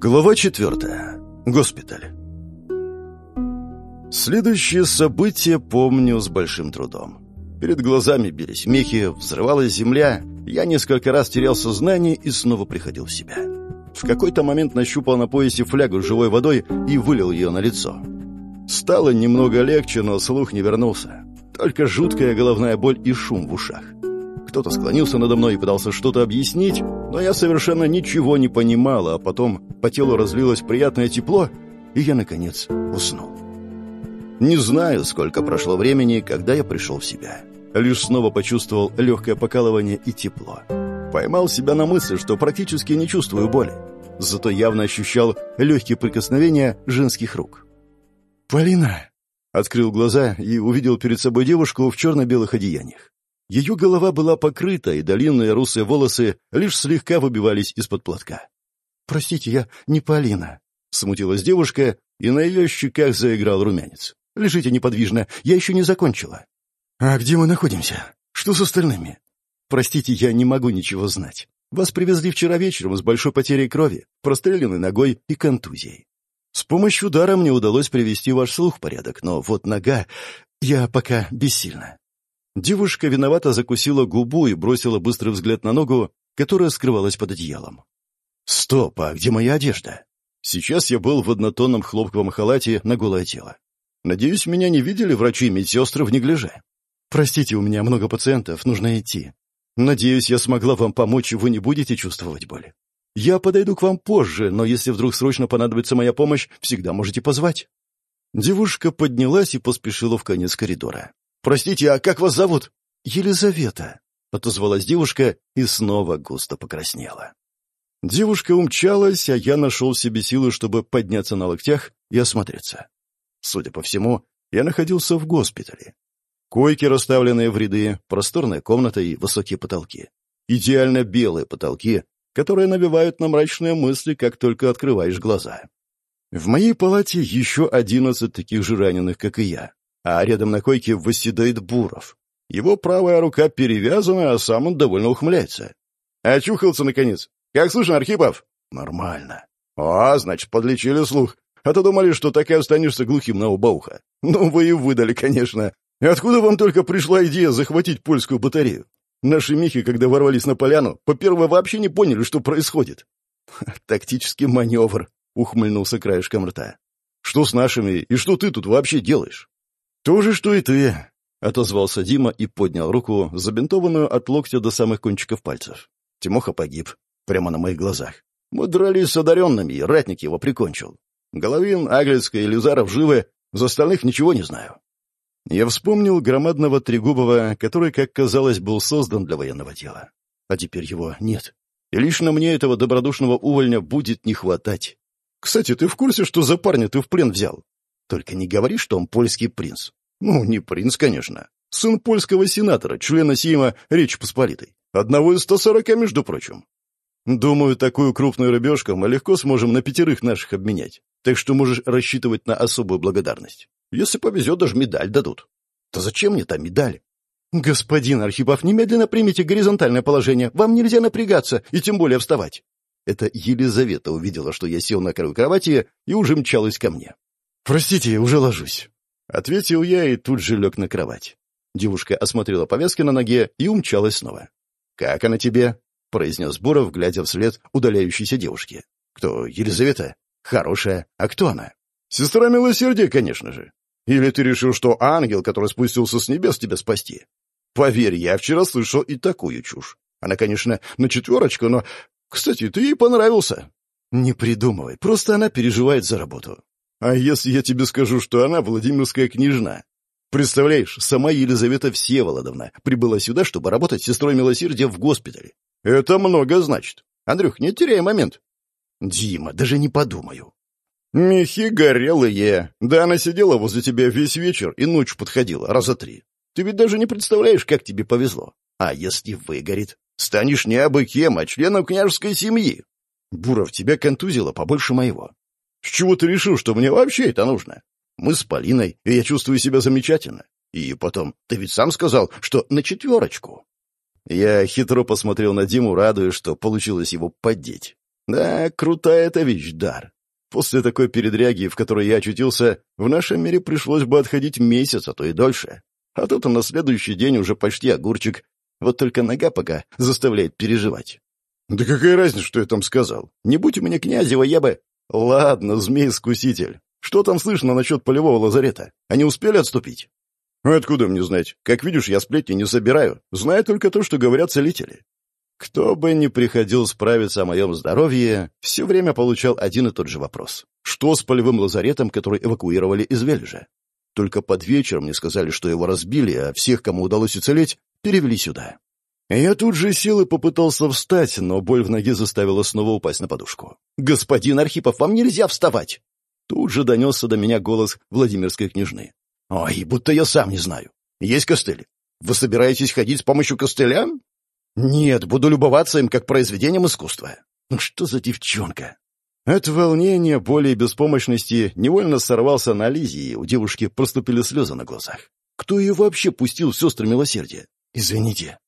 Глава четвертая. Госпиталь. Следующее событие помню с большим трудом. Перед глазами бились мехи, взрывалась земля, я несколько раз терял сознание и снова приходил в себя. В какой-то момент нащупал на поясе флягу с живой водой и вылил ее на лицо. Стало немного легче, но слух не вернулся. Только жуткая головная боль и шум в ушах. Кто-то склонился надо мной и пытался что-то объяснить, но я совершенно ничего не понимал, а потом по телу разлилось приятное тепло, и я, наконец, уснул. Не знаю, сколько прошло времени, когда я пришел в себя. Лишь снова почувствовал легкое покалывание и тепло. Поймал себя на мысли, что практически не чувствую боли. Зато явно ощущал легкие прикосновения женских рук. «Полина!» Открыл глаза и увидел перед собой девушку в черно-белых одеяниях. Ее голова была покрыта, и длинные русые волосы лишь слегка выбивались из-под платка. «Простите, я не Полина», — смутилась девушка, и на ее щеках заиграл румянец. «Лежите неподвижно, я еще не закончила». «А где мы находимся? Что с остальными?» «Простите, я не могу ничего знать. Вас привезли вчера вечером с большой потерей крови, простреленной ногой и контузией. С помощью удара мне удалось привести ваш слух в порядок, но вот нога... Я пока бессильна. Девушка виновато закусила губу и бросила быстрый взгляд на ногу, которая скрывалась под одеялом. «Стоп, а где моя одежда?» Сейчас я был в однотонном хлопковом халате на голое тело. Надеюсь, меня не видели врачи и медсестры в неглиже. Простите, у меня много пациентов, нужно идти. Надеюсь, я смогла вам помочь, и вы не будете чувствовать боли. Я подойду к вам позже, но если вдруг срочно понадобится моя помощь, всегда можете позвать». Девушка поднялась и поспешила в конец коридора. «Простите, а как вас зовут?» «Елизавета», — отозвалась девушка и снова густо покраснела. Девушка умчалась, а я нашел себе силы, чтобы подняться на локтях и осмотреться. Судя по всему, я находился в госпитале. Койки, расставленные в ряды, просторная комната и высокие потолки. Идеально белые потолки, которые набивают на мрачные мысли, как только открываешь глаза. В моей палате еще одиннадцать таких же раненых, как и я а рядом на койке восседает Буров. Его правая рука перевязана, а сам он довольно ухмыляется. Очухался, наконец. Как слышно, Архипов? Нормально. А, значит, подлечили слух. А то думали, что так и останешься глухим на оба уха. Ну, вы и выдали, конечно. Откуда вам только пришла идея захватить польскую батарею? Наши мехи, когда ворвались на поляну, по-первых, вообще не поняли, что происходит. Тактический маневр, ухмыльнулся краешком рта. Что с нашими, и что ты тут вообще делаешь? «То же, что и ты», — отозвался Дима и поднял руку, забинтованную от локтя до самых кончиков пальцев. Тимоха погиб. Прямо на моих глазах. Мы дрались с одаренными, и ратник его прикончил. Головин, Аглицкая и Люзаров живы, за остальных ничего не знаю. Я вспомнил громадного Трегубова, который, как казалось, был создан для военного дела. А теперь его нет. И лично мне этого добродушного увольня будет не хватать. Кстати, ты в курсе, что за парня ты в плен взял? Только не говори, что он польский принц. Ну, не принц, конечно. Сын польского сенатора, члена Сейма Речи Посполитой. Одного из 140, между прочим. Думаю, такую крупную рыбешку мы легко сможем на пятерых наших обменять. Так что можешь рассчитывать на особую благодарность. Если повезет, даже медаль дадут. Да зачем мне та медаль? Господин Архипов, немедленно примите горизонтальное положение. Вам нельзя напрягаться и тем более вставать. Это Елизавета увидела, что я сел на краю кровати и уже мчалась ко мне. «Простите, я уже ложусь», — ответил я и тут же лег на кровать. Девушка осмотрела повязки на ноге и умчалась снова. «Как она тебе?» — произнес Буров, глядя вслед удаляющейся девушке. «Кто? Елизавета? Хорошая. А кто она?» «Сестра милосердия, конечно же. Или ты решил, что ангел, который спустился с небес, тебя спасти? Поверь, я вчера слышал и такую чушь. Она, конечно, на четверочку, но... Кстати, ты ей понравился». «Не придумывай, просто она переживает за работу. А если я тебе скажу, что она Владимирская княжна? Представляешь, сама Елизавета Всеволодовна прибыла сюда, чтобы работать сестрой милосердия в госпитале. Это много значит. Андрюх, не теряй момент. Дима, даже не подумаю. Мехи горелые. Да она сидела возле тебя весь вечер и ночью подходила, раза три. Ты ведь даже не представляешь, как тебе повезло. А если выгорит? Станешь не абы кем, а членом княжеской семьи. Буров, тебя контузило побольше моего. С чего ты решил, что мне вообще это нужно? Мы с Полиной, и я чувствую себя замечательно. И потом, ты ведь сам сказал, что на четверочку. Я хитро посмотрел на Диму, радуясь, что получилось его поддеть. Да, крутая эта вещь, дар. После такой передряги, в которой я очутился, в нашем мире пришлось бы отходить месяц, а то и дольше. А тут он на следующий день уже почти огурчик. Вот только нога пока заставляет переживать. Да какая разница, что я там сказал? Не будь у меня князева, я бы... Ладно, змей-искуситель. Что там слышно насчет полевого лазарета? Они успели отступить? Откуда мне знать? Как видишь, я сплетни не собираю. Знаю только то, что говорят целители. Кто бы ни приходил справиться о моем здоровье, все время получал один и тот же вопрос. Что с полевым лазаретом, который эвакуировали из Вележа? Только под вечер мне сказали, что его разбили, а всех, кому удалось уцелеть, перевели сюда. Я тут же силы попытался встать, но боль в ноге заставила снова упасть на подушку. «Господин Архипов, вам нельзя вставать!» Тут же донесся до меня голос Владимирской княжны. «Ой, будто я сам не знаю. Есть костыль. Вы собираетесь ходить с помощью костыля?» Нет, буду любоваться им как произведением искусства. Ну что за девчонка? От волнения, боли и беспомощности невольно сорвался на Лизе, и у девушки проступили слезы на глазах. Кто ее вообще пустил в сестры милосердия? Извините.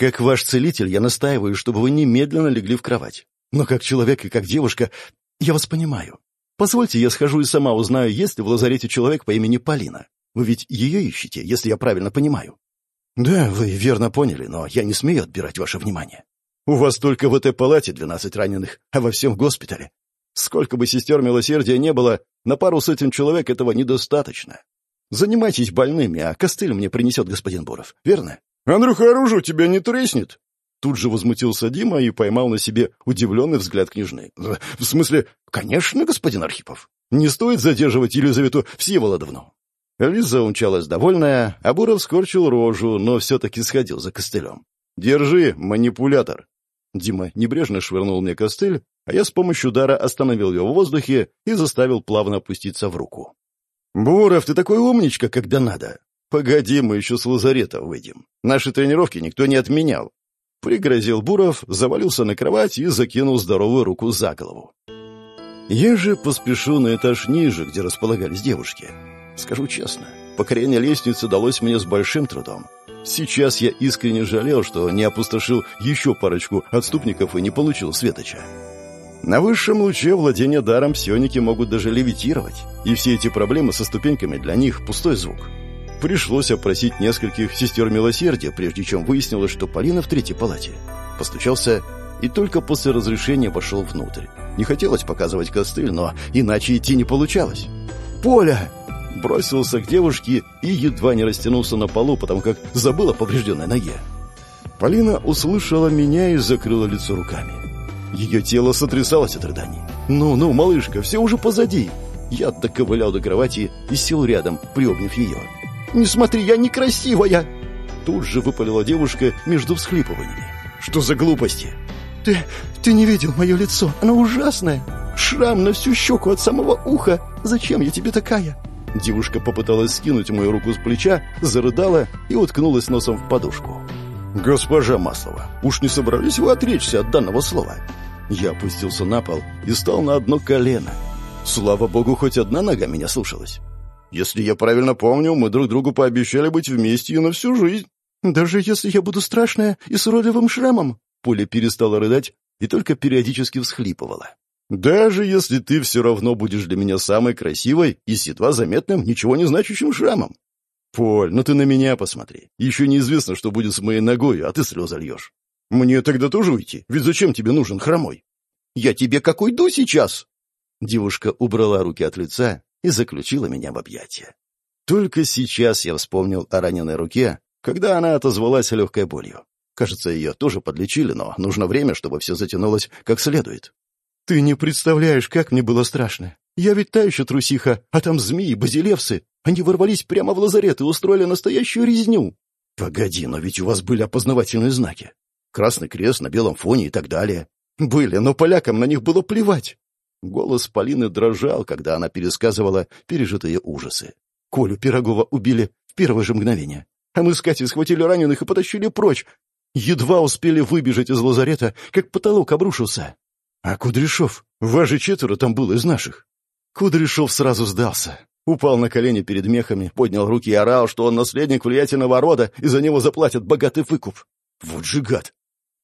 Как ваш целитель, я настаиваю, чтобы вы немедленно легли в кровать. Но как человек и как девушка, я вас понимаю. Позвольте, я схожу и сама узнаю, есть ли в лазарете человек по имени Полина. Вы ведь ее ищете, если я правильно понимаю. «Да, вы верно поняли, но я не смею отбирать ваше внимание. У вас только в этой палате двенадцать раненых, а во всем госпитале. Сколько бы сестер милосердия не было, на пару с этим человек этого недостаточно. Занимайтесь больными, а костыль мне принесет господин Боров, верно?» «Андрюха, оружие тебя не треснет!» Тут же возмутился Дима и поймал на себе удивленный взгляд княжны. «В смысле, конечно, господин Архипов. Не стоит задерживать Елизавету Всеволодовну. Лиза умчалась довольная, а Буров скорчил рожу, но все-таки сходил за костылем. «Держи, манипулятор!» Дима небрежно швырнул мне костыль, а я с помощью дара остановил его в воздухе и заставил плавно опуститься в руку. «Буров, ты такой умничка, когда надо!» «Погоди, мы еще с лазарета выйдем. Наши тренировки никто не отменял». Пригрозил Буров, завалился на кровать и закинул здоровую руку за голову. Я же поспешу на этаж ниже, где располагались девушки. Скажу честно, покорение лестницы далось мне с большим трудом. Сейчас я искренне жалел, что не опустошил еще парочку отступников и не получил светоча. На высшем луче владения даром псионики могут даже левитировать, и все эти проблемы со ступеньками для них пустой звук. Пришлось опросить нескольких сестер милосердия, прежде чем выяснилось, что Полина в третьей палате. Постучался и только после разрешения вошел внутрь. Не хотелось показывать костыль, но иначе идти не получалось. «Поля!» бросился к девушке и едва не растянулся на полу, потому как забыл о поврежденной ноге. Полина услышала меня и закрыла лицо руками. Ее тело сотрясалось от рыданий. «Ну-ну, малышка, все уже позади!» Я доковылял до кровати и сел рядом, приобняв ее. «Не смотри, я некрасивая!» Тут же выпалила девушка между всхлипываниями. «Что за глупости?» «Ты... ты не видел мое лицо, оно ужасное! Шрам на всю щеку от самого уха! Зачем я тебе такая? Девушка попыталась скинуть мою руку с плеча, зарыдала и уткнулась носом в подушку. «Госпожа Маслова, уж не собрались вы отречься от данного слова?» Я опустился на пол и стал на одно колено. Слава богу, хоть одна нога меня слушалась. Если я правильно помню, мы друг другу пообещали быть вместе и на всю жизнь. Даже если я буду страшная и с уродливым шрамом. Пуля перестала рыдать и только периодически всхлипывала. Даже если ты все равно будешь для меня самой красивой и с едва заметным, ничего не значащим шрамом. Поль, ну ты на меня посмотри. Еще неизвестно, что будет с моей ногой, а ты слезы льешь. Мне тогда тоже уйти, ведь зачем тебе нужен хромой? Я тебе как уйду сейчас? Девушка убрала руки от лица и заключила меня в объятия. Только сейчас я вспомнил о раненой руке, когда она отозвалась легкой болью. Кажется, ее тоже подлечили, но нужно время, чтобы все затянулось как следует. Ты не представляешь, как мне было страшно. Я ведь та еще трусиха, а там змеи, базилевсы. Они ворвались прямо в лазарет и устроили настоящую резню. Погоди, но ведь у вас были опознавательные знаки. Красный крест на белом фоне и так далее. Были, но полякам на них было плевать. Голос Полины дрожал, когда она пересказывала пережитые ужасы. Колю Пирогова убили в первое же мгновение. А мы с Катей схватили раненых и потащили прочь. Едва успели выбежать из лазарета, как потолок обрушился. «А Кудряшов? Вас же четверо там было из наших». Кудряшов сразу сдался. Упал на колени перед мехами, поднял руки и орал, что он наследник влиятельного рода, и за него заплатят богатый выкуп. Вот же гад!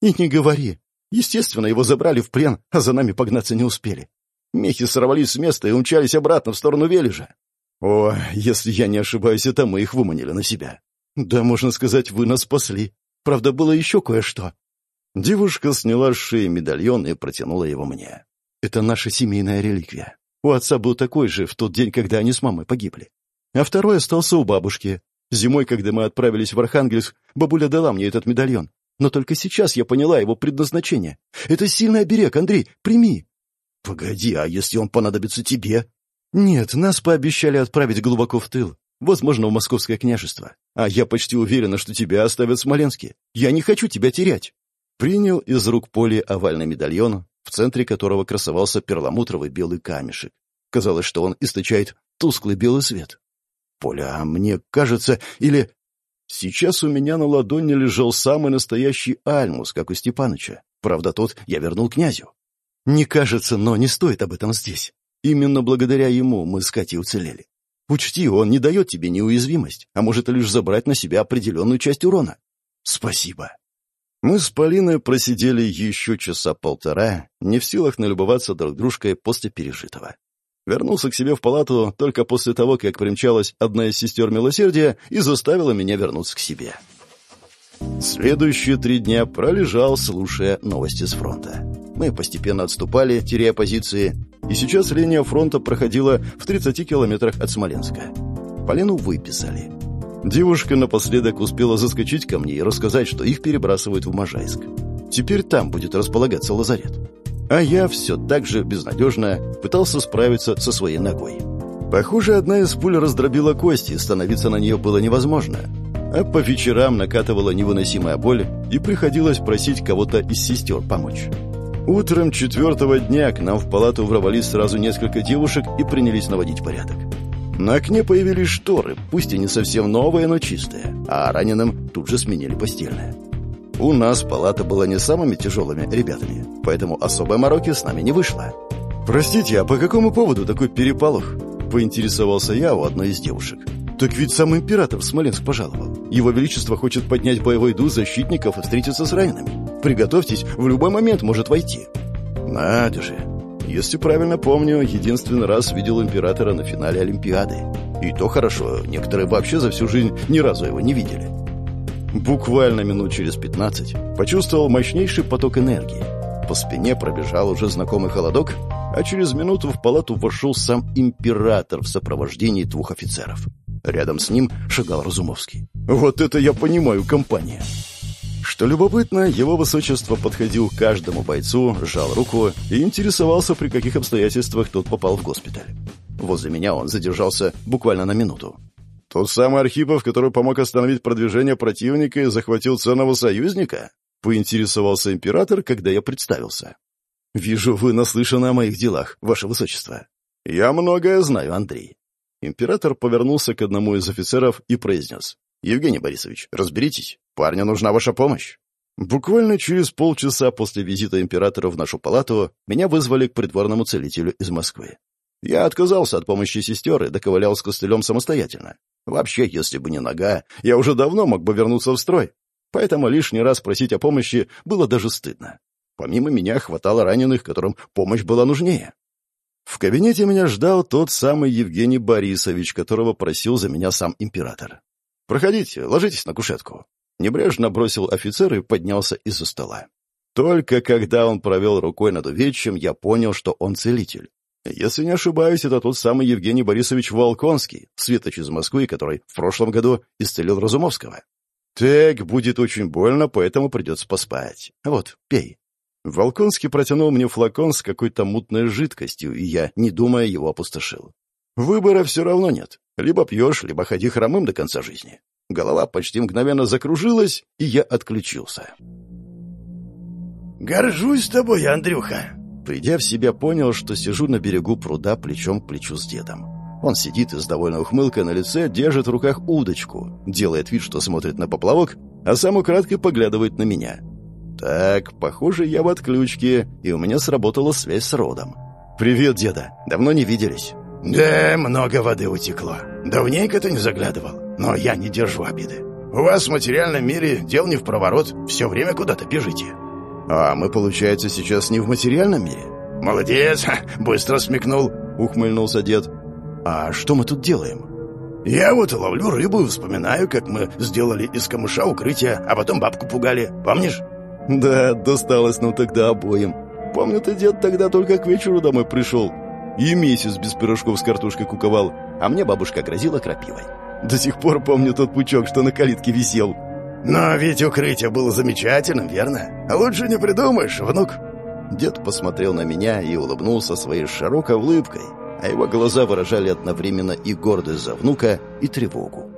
И не говори. Естественно, его забрали в плен, а за нами погнаться не успели. Мехи сорвались с места и умчались обратно в сторону Вележа. О, если я не ошибаюсь, это мы их выманили на себя. Да, можно сказать, вы нас спасли. Правда, было еще кое-что. Девушка сняла с шеи медальон и протянула его мне. Это наша семейная реликвия. У отца был такой же в тот день, когда они с мамой погибли. А второй остался у бабушки. Зимой, когда мы отправились в Архангельск, бабуля дала мне этот медальон. Но только сейчас я поняла его предназначение. Это сильный оберег, Андрей, прими. Погоди, а если он понадобится тебе? Нет, нас пообещали отправить глубоко в тыл. Возможно, в Московское княжество. А я почти уверена, что тебя оставят в Смоленске. Я не хочу тебя терять. Принял из рук Поли овальный медальон, в центре которого красовался перламутровый белый камешек. Казалось, что он источает тусклый белый свет. Поля, а мне кажется, или... Сейчас у меня на ладони лежал самый настоящий альмус, как у Степаныча. Правда, тот я вернул князю. Не кажется, но не стоит об этом здесь. Именно благодаря ему мы с Катей уцелели. Учти, он не дает тебе неуязвимость, а может лишь забрать на себя определенную часть урона. Спасибо. Мы с Полиной просидели еще часа полтора, не в силах налюбоваться друг дружкой после пережитого. Вернулся к себе в палату только после того, как примчалась одна из сестер милосердия и заставила меня вернуться к себе. Следующие три дня пролежал, слушая новости с фронта. Мы постепенно отступали, теряя позиции, и сейчас линия фронта проходила в 30 километрах от Смоленска. Полину выписали. Девушка напоследок успела заскочить ко мне и рассказать, что их перебрасывают в Можайск. Теперь там будет располагаться лазарет. А я все так же безнадежно пытался справиться со своей ногой. Похоже, одна из пуль раздробила кости, и становиться на нее было невозможно. А по вечерам накатывала невыносимая боль, и приходилось просить кого-то из сестер помочь. Утром четвертого дня к нам в палату ворвались сразу несколько девушек и принялись наводить порядок. На окне появились шторы, пусть и не совсем новые, но чистые, а раненым тут же сменили постельное. У нас палата была не самыми тяжелыми ребятами, поэтому особой мороки с нами не вышло. «Простите, а по какому поводу такой переполох?» — поинтересовался я у одной из девушек. «Так ведь сам император в Смоленск пожаловал. Его Величество хочет поднять боевой дух защитников и встретиться с ранеными. Приготовьтесь, в любой момент может войти». «Надо же, если правильно помню, единственный раз видел императора на финале Олимпиады. И то хорошо, некоторые вообще за всю жизнь ни разу его не видели. Буквально минут через пятнадцать почувствовал мощнейший поток энергии. По спине пробежал уже знакомый холодок, а через минуту в палату вошел сам император в сопровождении двух офицеров. Рядом с ним шагал Разумовский. «Вот это я понимаю, компания!» Что любопытно, его высочество подходил к каждому бойцу, сжал руку и интересовался, при каких обстоятельствах тот попал в госпиталь. Возле меня он задержался буквально на минуту. «Тот самый Архипов, который помог остановить продвижение противника и захватил ценного союзника?» — поинтересовался император, когда я представился. «Вижу, вы наслышаны о моих делах, ваше высочество». «Я многое знаю, Андрей». Император повернулся к одному из офицеров и произнес. «Евгений Борисович, разберитесь. Парню нужна ваша помощь». Буквально через полчаса после визита императора в нашу палату меня вызвали к придворному целителю из Москвы. Я отказался от помощи сестер и доковылял с костылем самостоятельно. Вообще, если бы не нога, я уже давно мог бы вернуться в строй. Поэтому лишний раз просить о помощи было даже стыдно. Помимо меня хватало раненых, которым помощь была нужнее. В кабинете меня ждал тот самый Евгений Борисович, которого просил за меня сам император. «Проходите, ложитесь на кушетку». Небрежно бросил офицер и поднялся из-за стола. Только когда он провел рукой над увечьем, я понял, что он целитель. Если не ошибаюсь, это тот самый Евгений Борисович Волконский, светоч из Москвы, который в прошлом году исцелил Разумовского. Так, будет очень больно, поэтому придется поспать. Вот, пей. Волконский протянул мне флакон с какой-то мутной жидкостью, и я, не думая, его опустошил. Выбора все равно нет. Либо пьешь, либо ходи хромым до конца жизни. Голова почти мгновенно закружилась, и я отключился. «Горжусь тобой, Андрюха!» Придя в себя, понял, что сижу на берегу пруда плечом к плечу с дедом. Он сидит и с довольной ухмылкой на лице держит в руках удочку, делает вид, что смотрит на поплавок, а сам украдкой поглядывает на меня. Так, похоже, я в отключке, и у меня сработала связь с родом. «Привет, деда. Давно не виделись». «Да, много воды утекло. Давненько ты не заглядывал, но я не держу обиды. У вас в материальном мире дел не в проворот, все время куда-то бежите». А мы, получается, сейчас не в материальном мире? Молодец, быстро смекнул, ухмыльнулся дед. А что мы тут делаем? Я вот ловлю рыбу и вспоминаю, как мы сделали из камыша укрытие, а потом бабку пугали. Помнишь? Да, досталось нам тогда обоим. Помню, ты дед тогда только к вечеру домой пришел. И месяц без пирожков с картошкой куковал, а мне бабушка грозила крапивой. До сих пор помню тот пучок, что на калитке висел. Но ведь укрытие было замечательным, верно? Лучше не придумаешь, внук. Дед посмотрел на меня и улыбнулся своей широкой улыбкой, а его глаза выражали одновременно и гордость за внука, и тревогу.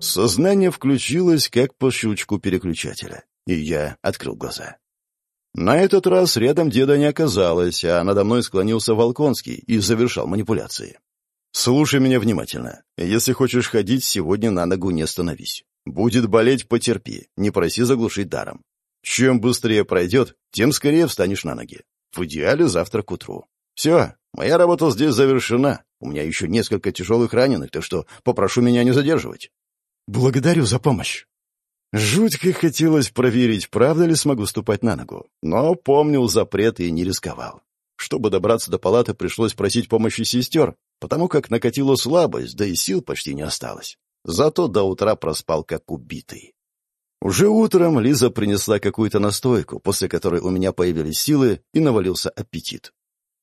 Сознание включилось, как по щелчку переключателя, и я открыл глаза. На этот раз рядом деда не оказалось, а надо мной склонился Волконский и завершал манипуляции. «Слушай меня внимательно. Если хочешь ходить, сегодня на ногу не становись. Будет болеть — потерпи, не проси заглушить даром. Чем быстрее пройдет, тем скорее встанешь на ноги. В идеале завтра к утру. Все, моя работа здесь завершена. У меня еще несколько тяжелых раненых, так что попрошу меня не задерживать. Благодарю за помощь. Жутко хотелось проверить, правда ли смогу ступать на ногу, но помнил запрет и не рисковал. Чтобы добраться до палаты, пришлось просить помощи сестер, потому как накатила слабость, да и сил почти не осталось. Зато до утра проспал как убитый. Уже утром Лиза принесла какую-то настойку, после которой у меня появились силы и навалился аппетит.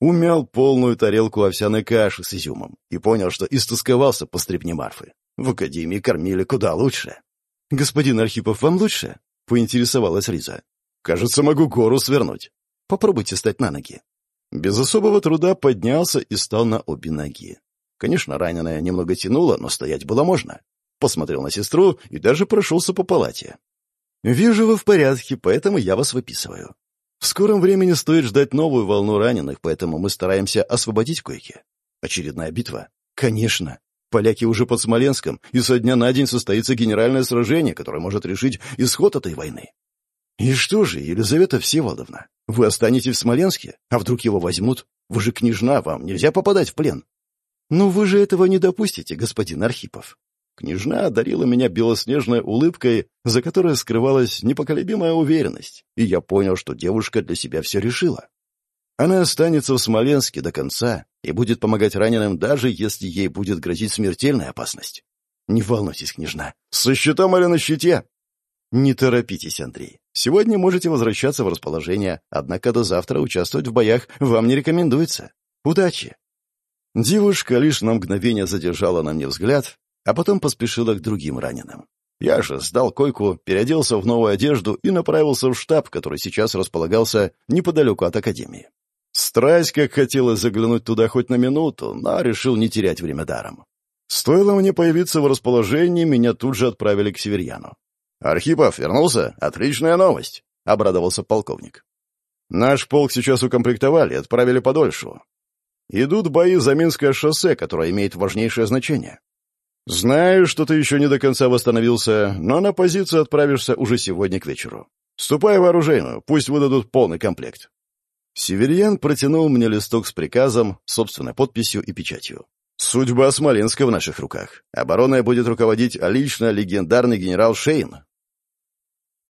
Умял полную тарелку овсяной каши с изюмом и понял, что истосковался по стрипне Марфы. В академии кормили куда лучше. «Господин Архипов, вам лучше?» — поинтересовалась Лиза. «Кажется, могу гору свернуть. Попробуйте встать на ноги». Без особого труда поднялся и стал на обе ноги. Конечно, раненая немного тянула, но стоять было можно. Посмотрел на сестру и даже прошелся по палате. «Вижу, вы в порядке, поэтому я вас выписываю. В скором времени стоит ждать новую волну раненых, поэтому мы стараемся освободить койки. Очередная битва? Конечно. Поляки уже под Смоленском, и со дня на день состоится генеральное сражение, которое может решить исход этой войны. И что же, Елизавета Всеволодовна, вы останетесь в Смоленске, а вдруг его возьмут? Вы же княжна, вам нельзя попадать в плен. Ну вы же этого не допустите, господин Архипов. Княжна одарила меня белоснежной улыбкой, за которой скрывалась непоколебимая уверенность, и я понял, что девушка для себя все решила. Она останется в Смоленске до конца и будет помогать раненым, даже если ей будет грозить смертельная опасность. Не волнуйтесь, княжна. Со щитом или на щите? Не торопитесь, Андрей. Сегодня можете возвращаться в расположение, однако до завтра участвовать в боях вам не рекомендуется. Удачи. Девушка лишь на мгновение задержала на мне взгляд, а потом поспешила к другим раненым. Я же сдал койку, переоделся в новую одежду и направился в штаб, который сейчас располагался неподалеку от академии. Страсть, как хотелось заглянуть туда хоть на минуту, но решил не терять время даром. Стоило мне появиться в расположении, меня тут же отправили к Северьяну. «Архипов вернулся? Отличная новость!» — обрадовался полковник. «Наш полк сейчас укомплектовали, отправили подольше. Идут бои за Минское шоссе, которое имеет важнейшее значение. «Знаю, что ты еще не до конца восстановился, но на позицию отправишься уже сегодня к вечеру. Ступай в оружейную, пусть выдадут полный комплект». Северьян протянул мне листок с приказом, собственной подписью и печатью. «Судьба Смоленска в наших руках. Обороной будет руководить лично легендарный генерал Шейн,